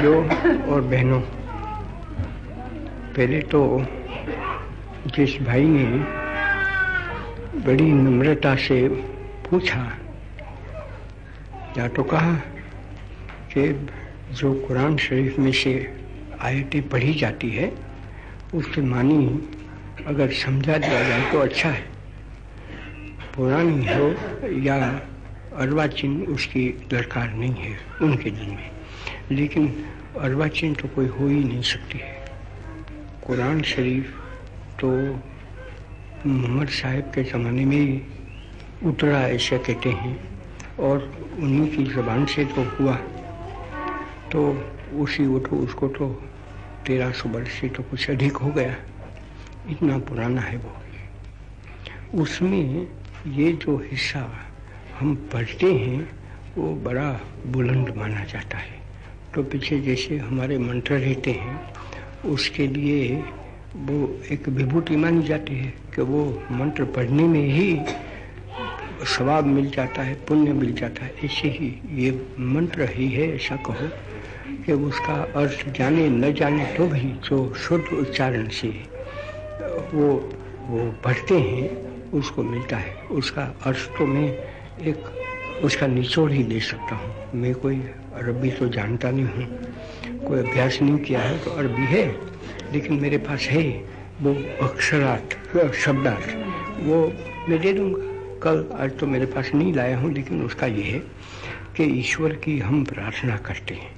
भाइयों और बहनों, पहले तो जिस भाई ने बड़ी नम्रता से पूछा, या तो कहा कि जो कुरान शरीफ में से आयतें पढ़ी जाती है, उससे मानी अगर समझा दिया जाए तो अच्छा है। पुरानी हो या अर्वाचीन उसकी दरकार नहीं है उनके दिन में। लेकिन अर्वाचीन तो कोई हो ही नहीं सकती है। कुरान शरीफ तो मोहम्मद साहब के ज़माने में ही उतरा, ऐसा कहते हैं, और उन्हीं की ज़बान से तो हुआ। तो उसी वो तो उसको तो तेरह सौ वर्ष से तो कुछ अधिक हो गया। इतना पुराना है वो। उसमें ये जो हिस्सा हम पढ़ते हैं, वो बड़ा बुलंद माना जाता है। तो पीछे जैसे हमारे मंत्र रहते हैं, उसके लिए वो एक विभूति मानी जाती है कि वो मंत्र पढ़ने में ही सवाब मिल जाता है, पुण्य मिल जाता है। ऐसे ही ये मंत्र ही है, ऐसा कहो कि उसका अर्थ जाने न जाने तो भी जो शुद्ध उच्चारण से वो वो पढ़ते हैं, उसको मिलता है। उसका अर्थ तो मैं एक उसका निचोड़ ही दे सकता हूँ। मैं कोई अरबी तो जानता नहीं हूँ। कोई अभ्यास नहीं किया है तो अरबी है, लेकिन मेरे पास है वो अक्षरार्थ शब्दार्थ। वो मैं दे दूँगा। कल आज तो मेरे पास नहीं लाया हूँ, लेकिन उसका ये है कि ईश्वर की हम प्रार्थना करते हैं।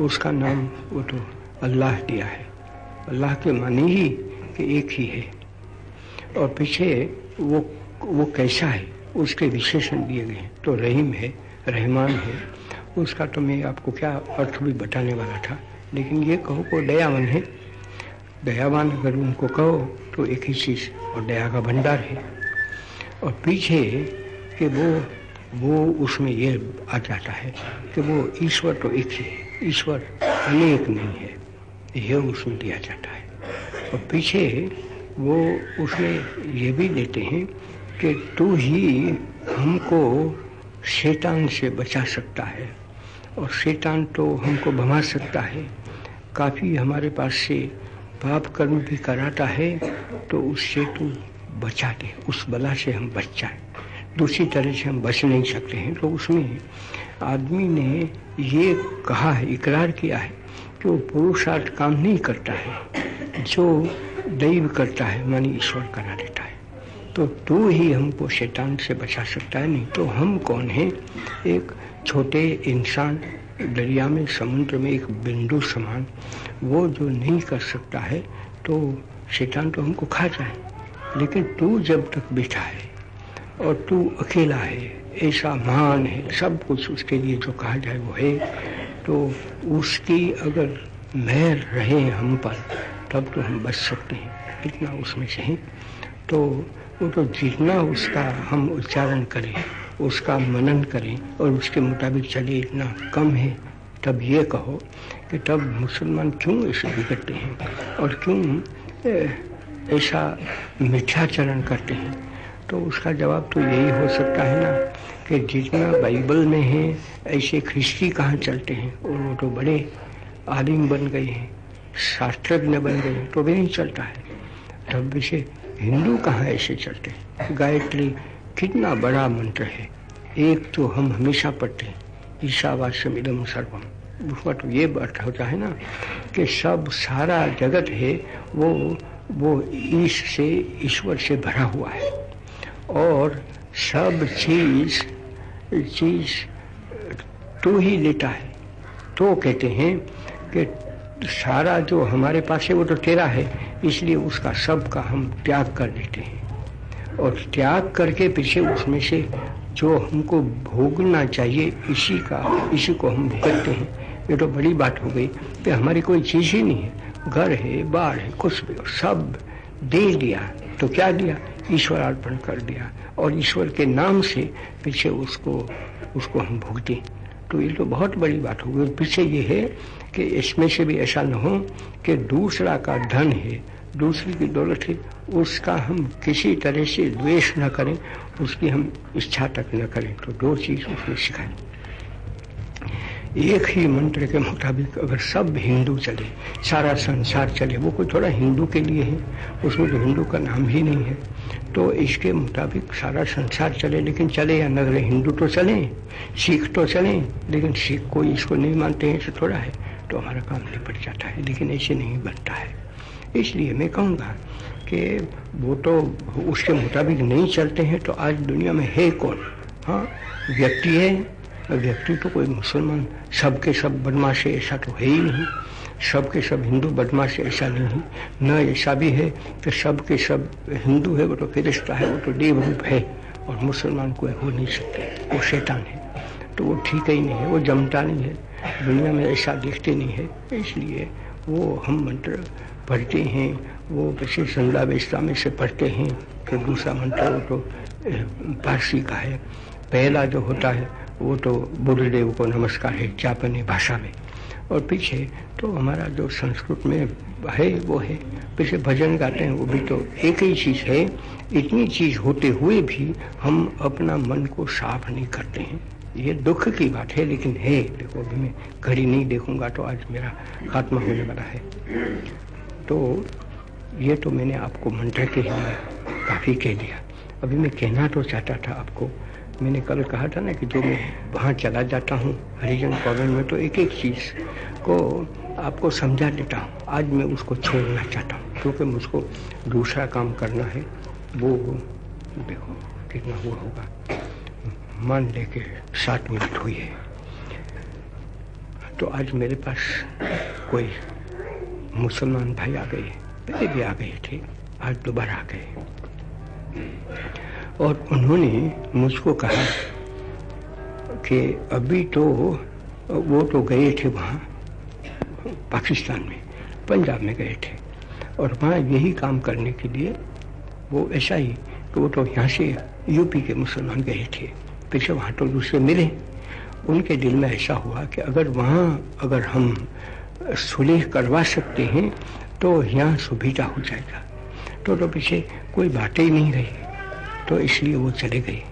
उसका नाम वो तो अल्लाह दिया है। अल्लाह के माने ही कि एक ही है। और पीछे वो वो कैसा है? उसके विशेषण दिए गए हैं। तो रहीम है, रहमान है। उसका तो मैं आपको क्या अर्थ भी बताने वाला था। लेकिन ये कहो को दयावन है। दयावान अगर उनको कहो तो एक ही चीज़, और दया का भंडार है। और पीछे कि वो वो उसमें ये आ जाता है कि वो ईश्वर तो एक ही है। ईश्वर अनेक नहीं है। यह उसमें दिया जाता है। और पीछे वो उसमें ये भी देते हैं कि तू ही हमको शैतान से बचा सकता है। और शैतान तो हमको भमा सकता है। काफ़ी हमारे पास से पाप कर्म भी कराता है तो उससे तू बचा दे उस बला से हम बच जाए। दूसरी तरह से हम बच नहीं सकते हैं। तो उसमें आदमी ने ये कहा है, इकरार किया है कि वो पुरुषार्थ काम नहीं करता है, जो दैव करता है, मानी ईश्वर करा देता है। तो तू ही हमको शैतान से बचा सकता है, नहीं तो हम कौन हैं? एक छोटे इंसान दरिया में, समुद्र में एक बिंदु समान, वो जो नहीं कर सकता है तो शैतान तो हमको खा जाए। लेकिन तू जब तक बैठा है और तू अकेला है, ऐसा महान है, सब कुछ उसके लिए जो कहा जाए वो है तो उसकी अगर मेहर रहे हम पर, तब तो हम बच सकते हैं। इतना उसमें से है। तो वो तो जितना उसका हम उच्चारण करें, उसका मनन करें और उसके मुताबिक चले इतना कम है, तब ये कहो कि तब मुसलमान क्यों ऐसे बिगड़ते हैं और क्यों ऐसा मिथ्याचरण करते हैं? तो उसका जवाब तो यही हो सकता है ना कि जितना बाइबल में है, ऐसे ख्रिस्ती कहाँ चलते हैं? और वो तो बड़े आलिम बन गए हैं, शास्त्रज्ञ बन गए तो भी नहीं चलता है। तब से हिंदू कहाँ ऐसे चलते हैं? गायत्री कितना बड़ा मंत्र है। एक तो हम हमेशा पढ़ते हैं, ईशावास्यम इदम सर्वम। उसका तो ये अर्थ होता है ना कि सब सारा जगत है, वो वो ईश से, ईश्वर से भरा हुआ है। और सब चीज़ चीज़ तो ही लेता है। तो कहते हैं कि सारा जो हमारे पास है, वो तो तेरा है। इसलिए उसका सब का हम त्याग कर देते हैं। और त्याग करके पीछे उसमें से जो हमको भोगना चाहिए, इसी का, इसी को हम भुगतते हैं। ये तो बड़ी बात हो गई। कि हमारी कोई चीज़ ही नहीं है। घर है, बाढ़ है, कुछ भी सब दे दिया। तो क्या दिया? ईश्वर अर्पण कर दिया। और ईश्वर के नाम से पीछे उसको उसको हम भुगते तो ये तो बहुत बड़ी बात होगी पीछे ये है कि इसमें से भी ऐसा न हो कि दूसरा का धन है, दूसरी की दौलत है, उसका हम किसी तरह से द्वेष न करें, उसकी हम इच्छा तक न करें। तो दो चीज़ उसने सिखाई। एक ही मंत्र के मुताबिक अगर सब हिंदू चले, सारा संसार चले, वो कोई थोड़ा हिंदू के लिए है, उसमें तो हिंदू का नाम ही नहीं है तो इसके मुताबिक सारा संसार चले, लेकिन चले या न हिंदू तो चले, सिख तो चले, लेकिन सिख कोई इसको नहीं मानते हैं, ऐसे थोड़ा है तो हमारा काम निपट जाता है, लेकिन ऐसे नहीं बनता है। इसलिए मैं कहूँगा कि वो तो उसके मुताबिक नहीं चलते हैं तो आज दुनिया में है कौन? हाँ व्यक्ति है व्यक्ति तो कोई मुसलमान, सबके सब बदमाश है ऐसा तो है ही नहीं। सब के सब हिंदू बदमाश ऐसा नहीं। न ऐसा भी है कि सब के सब हिंदू है, वो तो फिरिश्ता है, वो तो देव रूप है, और मुसलमान कोई हो नहीं सकते। वो शैतान है। तो वो ठीक ही नहीं है, वो जमता नहीं है, दुनिया में ऐसा देखते नहीं है। इसलिए वो हम मंत्र पढ़ते हैं, वो संज्ञा वेस्ता में से पढ़ते हैं कि दूसरा मंत्र वो तो पारसी का है। पहला जो होता है वो तो बुद्धदेव को नमस्कार है जापानी भाषा में। और पीछे तो हमारा जो संस्कृत में है, वो है। पीछे भजन गाते हैं, वो भी तो एक ही चीज़ है। इतनी चीज़ होते हुए भी हम अपना मन को साफ़ नहीं करते हैं। ये दुख की बात है, लेकिन है, देखो, अभी मैं घड़ी नहीं देखूँगा तो आज मेरा खात्मा होने वाला है। तो ये तो मैंने आपको मंत्र के लिए काफ़ी कह दिया। अभी मैं कहना तो चाहता था आपको मैंने कल कहा था ना कि जो मैं वहाँ चला जाता हूँ, हरिजन कॉलोन में तो एक एक चीज़ को आपको समझा देता हूँ। आज मैं उसको छोड़ना चाहता हूँ, क्योंकि मुझको दूसरा काम करना है। वो देखो कितना वो होगा। मान ले के सात मिनट हुई है। तो आज मेरे पास कोई मुसलमान भाई आ गए, पहले भी आ गए थे, आज दोबारा आ गए। और उन्होंने मुझको कहा कि अभी तो वो तो गए थे वहाँ, पाकिस्तान में, पंजाब में गए थे। और वहाँ यही काम करने के लिए वो ऐसा ही कि वो तो यहाँ से यूपी के मुसलमान गए थे। पीछे वहाँ तो दूसरे मिले। उनके दिल में ऐसा हुआ कि अगर वहाँ अगर हम सुलह करवा सकते हैं तो यहाँ सुविधा हो जाएगा। तो तो पीछे कोई बातें ही नहीं रही। तो इसलिए वो चले गए।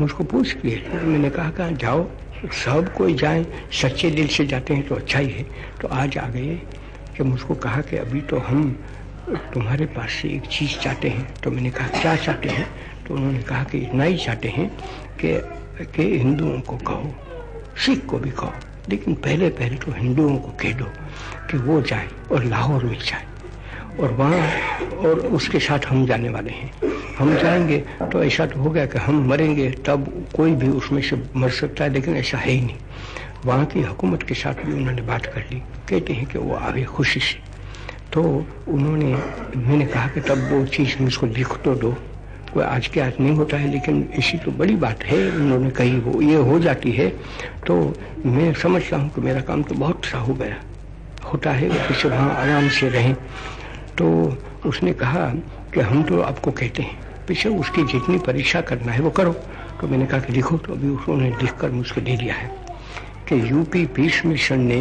मुझको पूछ लिए, मैंने कहा कहा जाओ? सब कोई जाए, सच्चे दिल से जाते हैं तो अच्छा ही है। तो आज आ गए कि मुझको कहा कि अभी तो हम तुम्हारे पास से एक चीज़ चाहते हैं तो मैंने कहा, क्या चाहते हैं? तो उन्होंने कहा कि इतना ही चाहते हैं कि कि हिंदुओं को कहो, सिख को भी कहो। लेकिन पहले पहले तो हिंदुओं को कह दो कि वो जाए और लाहौर में जाए। और वहाँ और उसके साथ हम जाने वाले हैं। हम जाएँगे तो ऐसा तो हो गया कि हम मरेंगे, तब कोई भी उसमें से मर सकता है, लेकिन ऐसा है ही नहीं। वहाँ की हुकूमत के साथ भी उन्होंने बात कर ली। कहते हैं कि वो आवे खुशी से। तो उन्होंने, मैंने कहा कि तब वो चीज़ मुझको लिख तो दो। कोई आज के आज नहीं होता है, लेकिन इसी तो बड़ी बात है, उन्होंने कही वो ये हो जाती है। तो मैं समझता हूँ कि मेरा काम तो बहुत सा हो गया। होता है कि वहाँ आराम से रहें। तो उसने कहा कि हम तो आपको कहते हैं, पीछे उसकी जितनी परीक्षा करना है वो करो। तो मैंने कहा कि लिखो तो अभी उन्होंने लिख कर मुझको दे दिया है कि यूपी पीस मिशन ने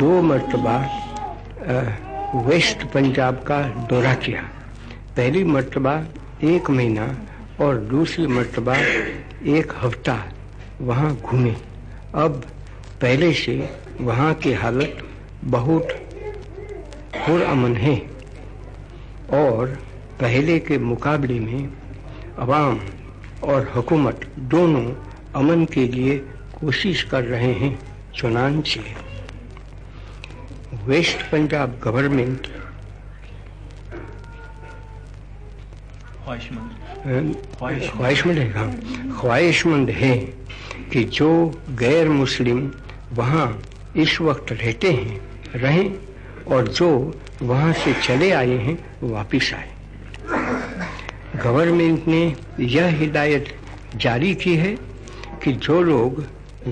दो मरतबा वेस्ट पंजाब का दौरा किया। पहली मरतबा एक महीना और दूसरी मरतबा एक हफ़्ता वहाँ घूमे। अब पहले से वहाँ की हालत बहुत पुरअमन है। और पहले के मुकाबले में अवाम और हुकूमत दोनों अमन के लिए कोशिश कर रहे हैं चुनानचे वेस्ट पंजाब गवर्नमेंट ख्वाहिशमंद है हाँ। ख्वाहिशमंद है कि जो गैर मुस्लिम वहाँ इस वक्त रहते हैं रहें और जो वहाँ से चले आए हैं, वापिस आए। गवर्नमेंट ने यह हिदायत जारी की है कि जो लोग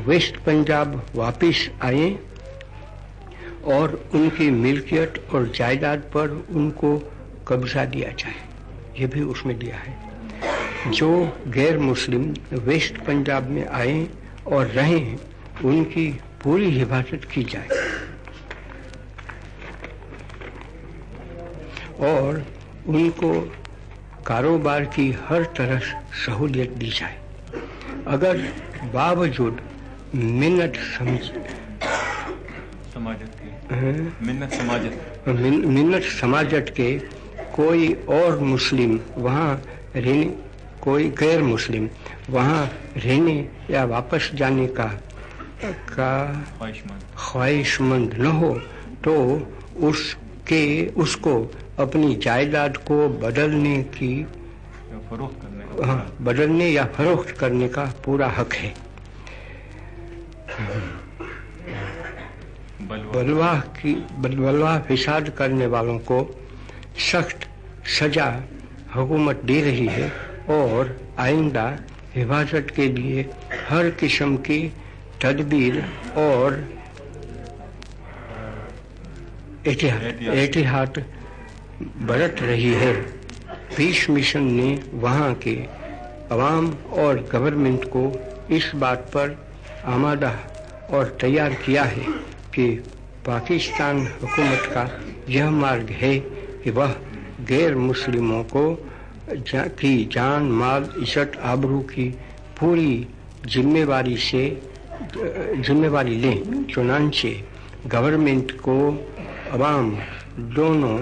वेस्ट पंजाब वापस आए और उनकी मिल्कियत और जायदाद पर उनको कब्जा दिया जाए, ये भी उसमें दिया है। जो गैर मुस्लिम वेस्ट पंजाब में आए और रहें उनकी पूरी हिफाजत की जाए। और उनको कारोबार की हर तरह सहूलियत दी जाए। अगर बावजूद मिन्नत समझ समाजत के। मिन्नत समाजत। मिन, मिन्नत समाजत के कोई और मुस्लिम वहाँ रहने कोई गैर मुस्लिम वहाँ रहने या वापस जाने का का ख्वाहिशमंद न हो तो उसके उसको अपनी जायदाद को बदलने की फरोख्त करने हाँ बदलने या फरोख्त करने का पूरा हक है। बलवा। की बलवा फिसाद करने वालों को सख्त सजा हुकूमत दे रही है और आइंदा हिफाजत के लिए हर किस्म की तदबीर और एहतियात बरत रही है। पीस मिशन ने वहाँ के अवाम और गवर्नमेंट को इस बात पर आमादा और तैयार किया है कि पाकिस्तान हुकूमत का यह मार्ग है कि वह गैर मुस्लिमों को जा, की जान माल इज़्ज़त आबरू की पूरी जिम्मेवारी से जिम्मेवारी लें। चुनाचे गवर्नमेंट को अवाम दोनों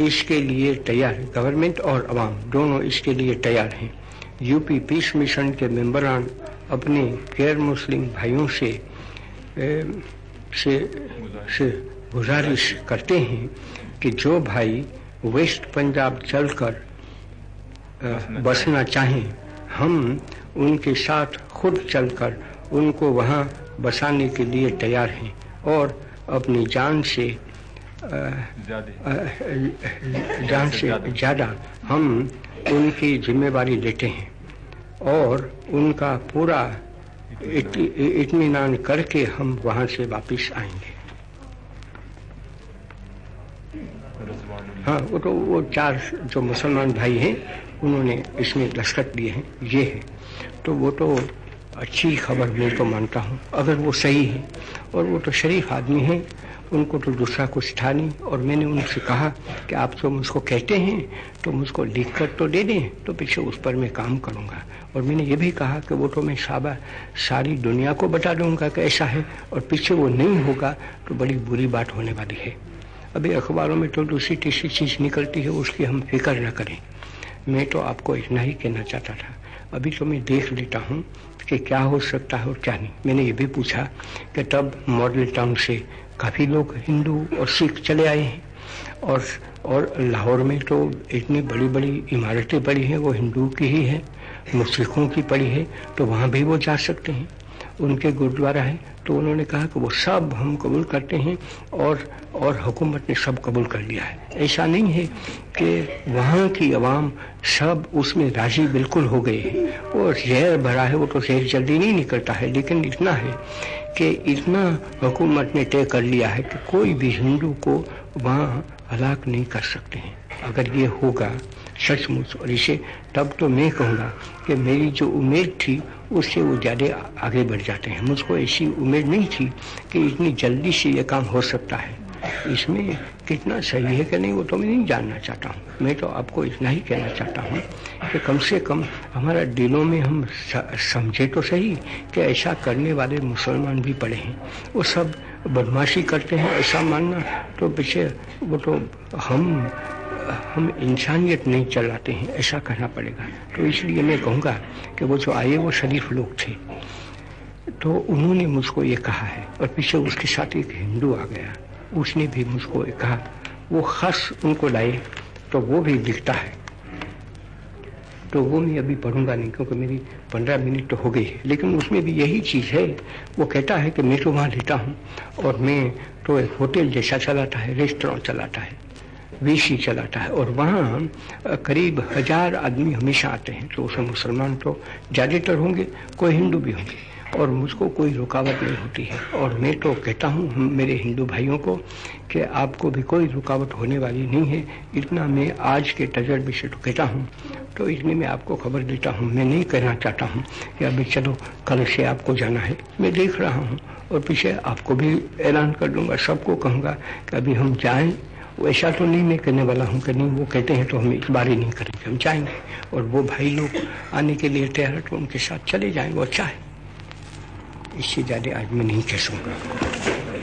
इसके लिए तैयार है गवर्नमेंट और अवाम दोनों इसके लिए तैयार हैं। यूपी पीस मिशन के मेंबरान अपने गैर मुस्लिम भाइयों से ए, से, से गुजारिश करते हैं कि जो भाई वेस्ट पंजाब चलकर बसना चाहें हम उनके साथ खुद चलकर उनको वहाँ बसाने के लिए तैयार हैं और अपनी जान से जान से ज़्यादा। हम उनकी जिम्मेवारी लेते हैं और उनका पूरा इतमान करके हम वहाँ से वापस आएँगे। हाँ वो तो वो चार जो मुसलमान भाई हैं उन्होंने इसमें दस्तखत दिए हैं ये है। तो वो तो अच्छी खबर मैं तो मानता हूँ। अगर वो सही है, और वो तो शरीफ आदमी हैं, उनको तो दूसरा कुछ था नहीं। और मैंने उनसे कहा कि आप तो मुझको कहते हैं तो मुझको लिख कर तो दे दें तो पीछे उस पर मैं काम करूँगा। और मैंने ये भी कहा कि वो तो मैं साबा, सारी दुनिया को बता दूँगा कि ऐसा है, और पीछे वो नहीं होगा तो बड़ी बुरी बात होने वाली है। अभी अखबारों में तो दूसरी तीसरी चीज़ निकलती है, उसकी हम फ़िक्र न करें। मैं तो आपको इतना ही कहना चाहता था। अभी तो मैं देख लेता हूँ कि क्या हो सकता है और क्या नहीं। मैंने ये भी पूछा कि तब मॉडल टाउन से काफ़ी लोग हिंदू और सिख चले आए हैं और और लाहौर में तो इतनी बड़ी बड़ी इमारतें पड़ी हैं, वो हिंदू की ही है सिखों की पड़ी है तो वहाँ भी वो जा सकते हैं। उनके गुरुद्वारा है तो उन्होंने कहा कि वो सब हम कबूल करते हैं और और हुकूमत ने सब कबूल कर लिया है। ऐसा नहीं है कि वहाँ की आवाम सब उसमें राज़ी बिल्कुल हो गए हैं। और जहर भरा है, वो तो जहर जल्दी नहीं निकलता है, लेकिन इतना है कि इतना हुकूमत ने तय कर लिया है कि कोई भी हिंदू को वहाँ हलाक नहीं कर सकते हैं। अगर ये होगा सचमुच। और इसे तब तो मैं कहूँगा कि मेरी जो उम्मीद थी, उससे वो ज़्यादा आगे बढ़ जाते हैं। मुझको ऐसी उम्मीद नहीं थी कि इतनी जल्दी से ये काम हो सकता है। इसमें कितना सही है कि नहीं, वो तो मैं नहीं जानना चाहता हूँ। मैं तो आपको इतना ही कहना चाहता हूँ कि कम से कम हमारा दिलों में हम समझे तो सही कि ऐसा करने वाले मुसलमान भी पड़े हैं। वो सब बदमाशी करते हैं, ऐसा मानना तो पीछे वो तो हम हम इंसानियत नहीं चलाते हैं, ऐसा कहना पड़ेगा। तो इसलिए मैं कहूँगा कि वो जो आए, वो शरीफ लोग थे। तो उन्होंने मुझको ये कहा है, और पीछे उसके साथ एक हिंदू आ गया। उसने भी मुझको ये कहा, वो खस उनको लाए तो वो भी लिखता है। तो वो मैं अभी पढ़ूँगा नहीं, क्योंकि मेरी पंद्रह मिनट तो हो गई है। लेकिन उसमें भी यही चीज़ है, वो कहता है कि मैं तो वहाँ रहता हूँ, और मैं तो एक होटल जैसा चलाता है, रेस्टोरेंट चलाता है। वेशी चलाता है और वहाँ करीब हज़ार आदमी हमेशा आते हैं। तो उसमें मुसलमान तो ज़्यादातर होंगे, कोई हिंदू भी होंगे। और मुझको कोई रुकावट नहीं होती है। और मैं तो कहता हूँ मेरे हिंदू भाइयों को कि आपको भी कोई रुकावट होने वाली नहीं है। इतना मैं आज के तजर्बे से तो कहता हूँ। तो इसलिए मैं आपको खबर देता हूँ। मैं नहीं कहना चाहता हूँ कि अभी चलो, कल से आपको जाना है। मैं देख रहा हूँ और पीछे आपको भी ऐलान कर दूँगा, सबको कहूँगा कि अभी हम जाएँ वैसा तो नहीं मैं करने वाला हूँ कि नहीं, वो कहते हैं तो हम इस बार ही नहीं करेंगे हम जाएँगे। और वो भाई लोग आने के लिए तैयार तो उनके साथ चले जाएँगे वो अच्छा है इससे ज़्यादा आज मैं नहीं कह सकूँगा।